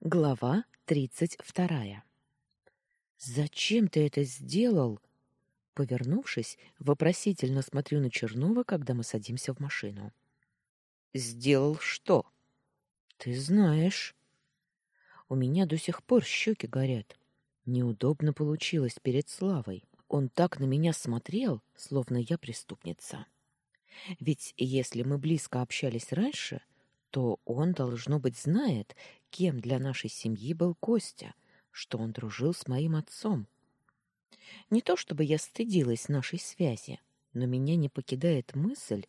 Глава тридцать вторая. Зачем ты это сделал? Повернувшись, вопросительно смотрю на Чернова, когда мы садимся в машину. Сделал что? Ты знаешь. У меня до сих пор щеки горят. Неудобно получилось перед Славой. Он так на меня смотрел, словно я преступница. Ведь если мы близко общались раньше, то он, должно быть, знает, кем для нашей семьи был Костя, что он дружил с моим отцом. Не то чтобы я стыдилась нашей связи, но меня не покидает мысль,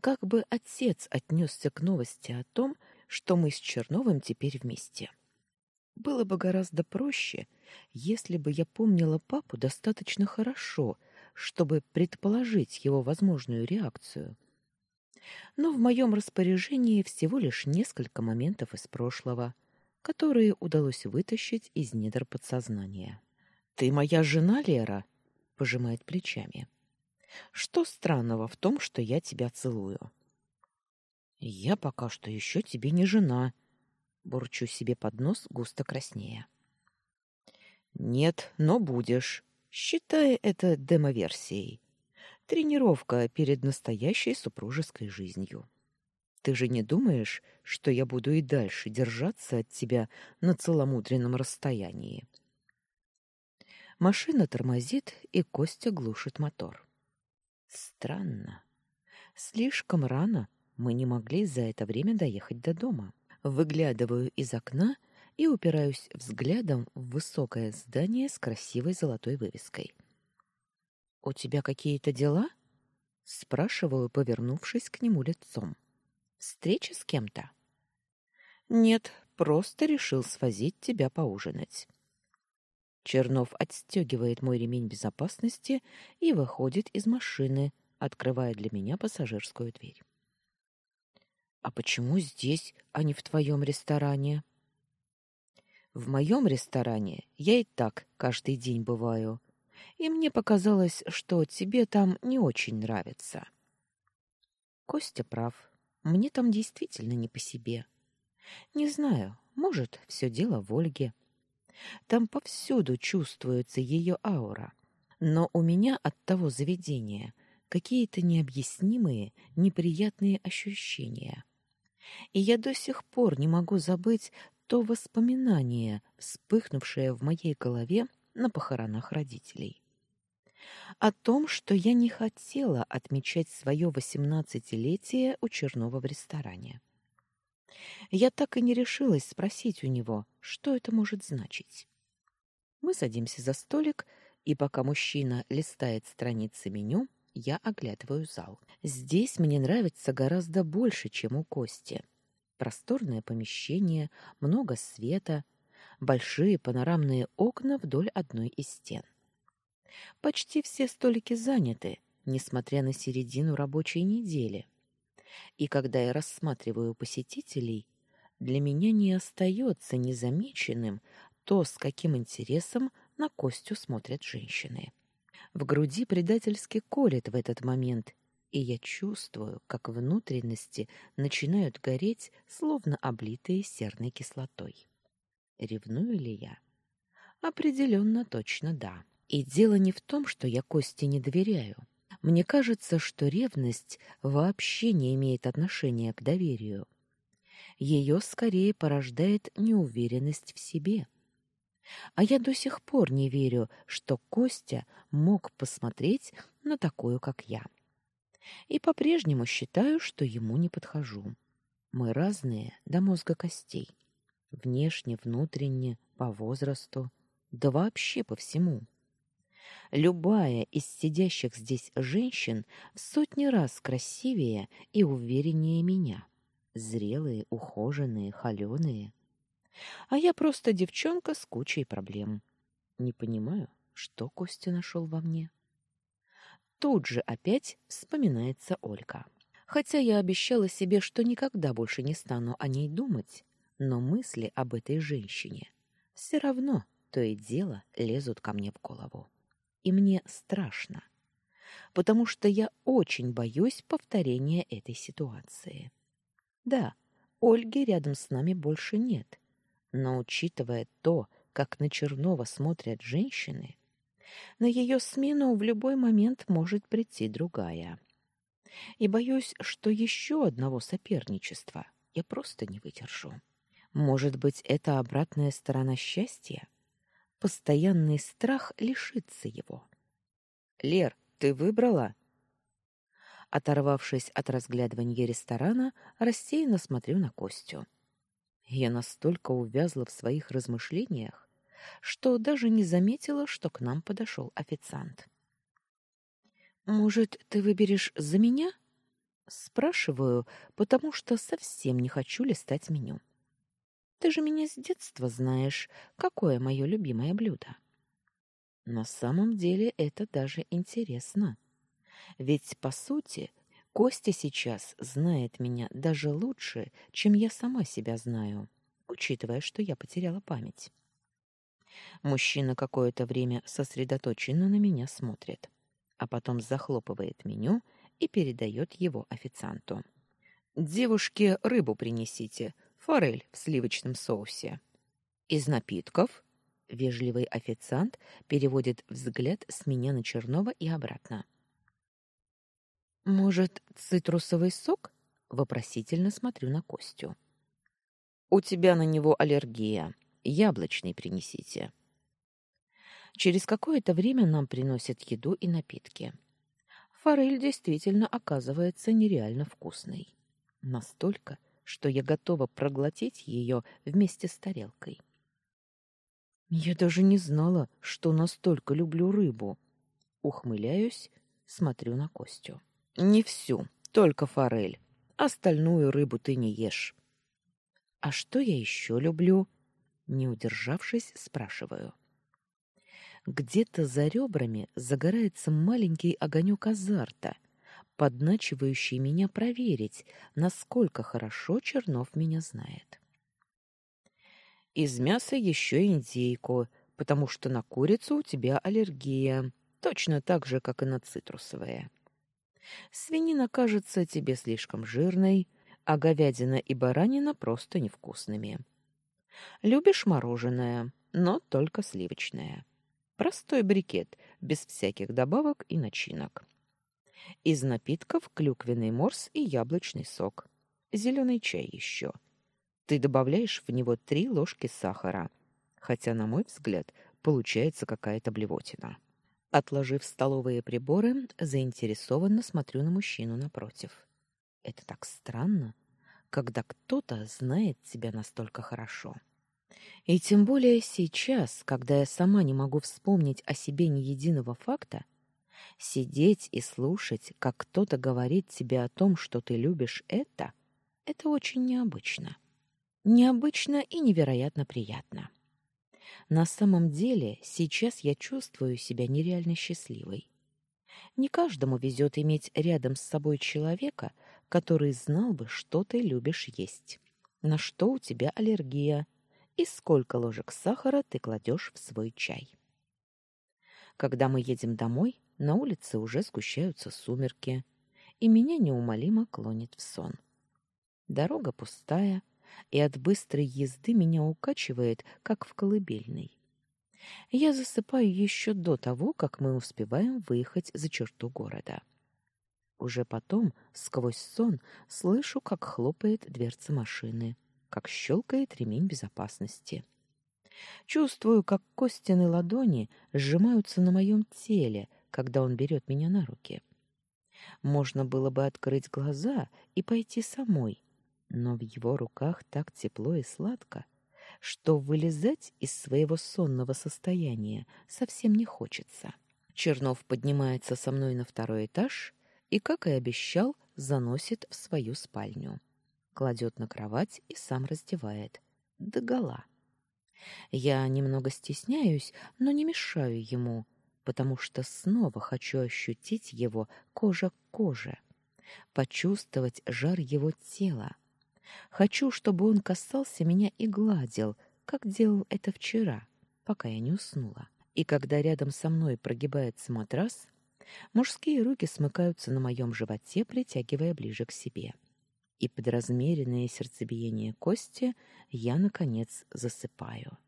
как бы отец отнесся к новости о том, что мы с Черновым теперь вместе. Было бы гораздо проще, если бы я помнила папу достаточно хорошо, чтобы предположить его возможную реакцию — но в моем распоряжении всего лишь несколько моментов из прошлого, которые удалось вытащить из недр подсознания. «Ты моя жена, Лера?» — пожимает плечами. «Что странного в том, что я тебя целую?» «Я пока что еще тебе не жена», — бурчу себе под нос, густо краснея. «Нет, но будешь, считая это демоверсией. Тренировка перед настоящей супружеской жизнью. Ты же не думаешь, что я буду и дальше держаться от тебя на целомудренном расстоянии? Машина тормозит, и Костя глушит мотор. Странно. Слишком рано мы не могли за это время доехать до дома. Выглядываю из окна и упираюсь взглядом в высокое здание с красивой золотой вывеской. «У тебя какие-то дела?» Спрашиваю, повернувшись к нему лицом. «Встреча с кем-то?» «Нет, просто решил свозить тебя поужинать». Чернов отстегивает мой ремень безопасности и выходит из машины, открывая для меня пассажирскую дверь. «А почему здесь, а не в твоем ресторане?» «В моем ресторане я и так каждый день бываю», и мне показалось, что тебе там не очень нравится. Костя прав. Мне там действительно не по себе. Не знаю, может, все дело в Ольге. Там повсюду чувствуется ее аура. Но у меня от того заведения какие-то необъяснимые, неприятные ощущения. И я до сих пор не могу забыть то воспоминание, вспыхнувшее в моей голове на похоронах родителей о том, что я не хотела отмечать свое восемнадцатилетие у Чернова в ресторане. Я так и не решилась спросить у него, что это может значить. Мы садимся за столик, и пока мужчина листает страницы меню, я оглядываю зал. Здесь мне нравится гораздо больше, чем у Кости. Просторное помещение, много света, большие панорамные окна вдоль одной из стен. Почти все столики заняты, несмотря на середину рабочей недели. И когда я рассматриваю посетителей, для меня не остается незамеченным то, с каким интересом на Костю смотрят женщины. В груди предательски колет в этот момент, и я чувствую, как внутренности начинают гореть, словно облитые серной кислотой. Ревную ли я? Определенно точно да. И дело не в том, что я Косте не доверяю. Мне кажется, что ревность вообще не имеет отношения к доверию. Ее скорее порождает неуверенность в себе. А я до сих пор не верю, что Костя мог посмотреть на такую, как я. И по-прежнему считаю, что ему не подхожу. Мы разные до мозга костей. Внешне, внутренне, по возрасту, да вообще по всему. Любая из сидящих здесь женщин в сотни раз красивее и увереннее меня. Зрелые, ухоженные, холеные. А я просто девчонка с кучей проблем. Не понимаю, что Костя нашел во мне. Тут же опять вспоминается Ольга. Хотя я обещала себе, что никогда больше не стану о ней думать, но мысли об этой женщине все равно то и дело лезут ко мне в голову и мне страшно, потому что я очень боюсь повторения этой ситуации. Да, Ольги рядом с нами больше нет, Но учитывая то, как на Чернова смотрят женщины, на ее смену в любой момент может прийти другая. И боюсь, что еще одного соперничества я просто не выдержу. Может быть, это обратная сторона счастья? Постоянный страх лишиться его. «Лер, ты выбрала?» Оторвавшись от разглядывания ресторана, рассеянно смотрю на Костю. Я настолько увязла в своих размышлениях, что даже не заметила, что к нам подошел официант. «Может, ты выберешь за меня?» Спрашиваю, потому что совсем не хочу листать меню. «Ты же меня с детства знаешь, какое мое любимое блюдо». На самом деле это даже интересно. Ведь, по сути, Костя сейчас знает меня даже лучше, чем я сама себя знаю, учитывая, что я потеряла память. Мужчина какое-то время сосредоточенно на меня смотрит, а потом захлопывает меню и передает его официанту. «Девушке рыбу принесите, форель в сливочном соусе». «Из напитков?» Вежливый официант переводит взгляд с меня на Чернова и обратно. «Может, цитрусовый сок?» Вопросительно смотрю на Костю. «У тебя на него аллергия. Яблочный принесите». Через какое-то время нам приносят еду и напитки. Форель действительно оказывается нереально вкусной. Настолько, что я готова проглотить ее вместе с тарелкой. Я даже не знала, что настолько люблю рыбу. Ухмыляюсь, смотрю на Костю. Не всю, только форель. Остальную рыбу ты не ешь. А что я еще люблю? Не удержавшись, спрашиваю. Где-то за ребрами загорается маленький огонек азарта, подначивающий меня проверить, насколько хорошо Чернов меня знает. Из мяса еще индейку, потому что на курицу у тебя аллергия, точно так же, как и на цитрусовые. Свинина кажется тебе слишком жирной, а говядина и баранина просто невкусными. Любишь мороженое, но только сливочное. Простой брикет, без всяких добавок и начинок. Из напитков клюквенный морс и яблочный сок. Зеленый чай еще. Ты добавляешь в него три ложки сахара, хотя, на мой взгляд, получается какая-то блевотина. Отложив столовые приборы, заинтересованно смотрю на мужчину напротив. Это так странно, когда кто-то знает тебя настолько хорошо. И тем более сейчас, когда я сама не могу вспомнить о себе ни единого факта, сидеть и слушать, как кто-то говорит тебе о том, что ты любишь это, это очень необычно. Необычно и невероятно приятно. На самом деле, сейчас я чувствую себя нереально счастливой. Не каждому везет иметь рядом с собой человека, который знал бы, что ты любишь есть, на что у тебя аллергия и сколько ложек сахара ты кладешь в свой чай. Когда мы едем домой, на улице уже сгущаются сумерки, и меня неумолимо клонит в сон. Дорога пустая, и от быстрой езды меня укачивает, как в колыбельной. Я засыпаю еще до того, как мы успеваем выехать за черту города. Уже потом, сквозь сон, слышу, как хлопает дверца машины, как щелкает ремень безопасности. Чувствую, как Костины ладони сжимаются на моем теле, когда он берет меня на руки. Можно было бы открыть глаза и пойти самой, но в его руках так тепло и сладко, что вылезать из своего сонного состояния совсем не хочется. Чернов поднимается со мной на второй этаж и, как и обещал, заносит в свою спальню. Кладет на кровать и сам раздевает. Догола. Я немного стесняюсь, но не мешаю ему, потому что снова хочу ощутить его кожа к коже, почувствовать жар его тела, Хочу, чтобы он касался меня и гладил, как делал это вчера, пока я не уснула. И когда рядом со мной прогибается матрас, мужские руки смыкаются на моем животе, притягивая ближе к себе. и под размеренное сердцебиение Кости я, наконец, засыпаю.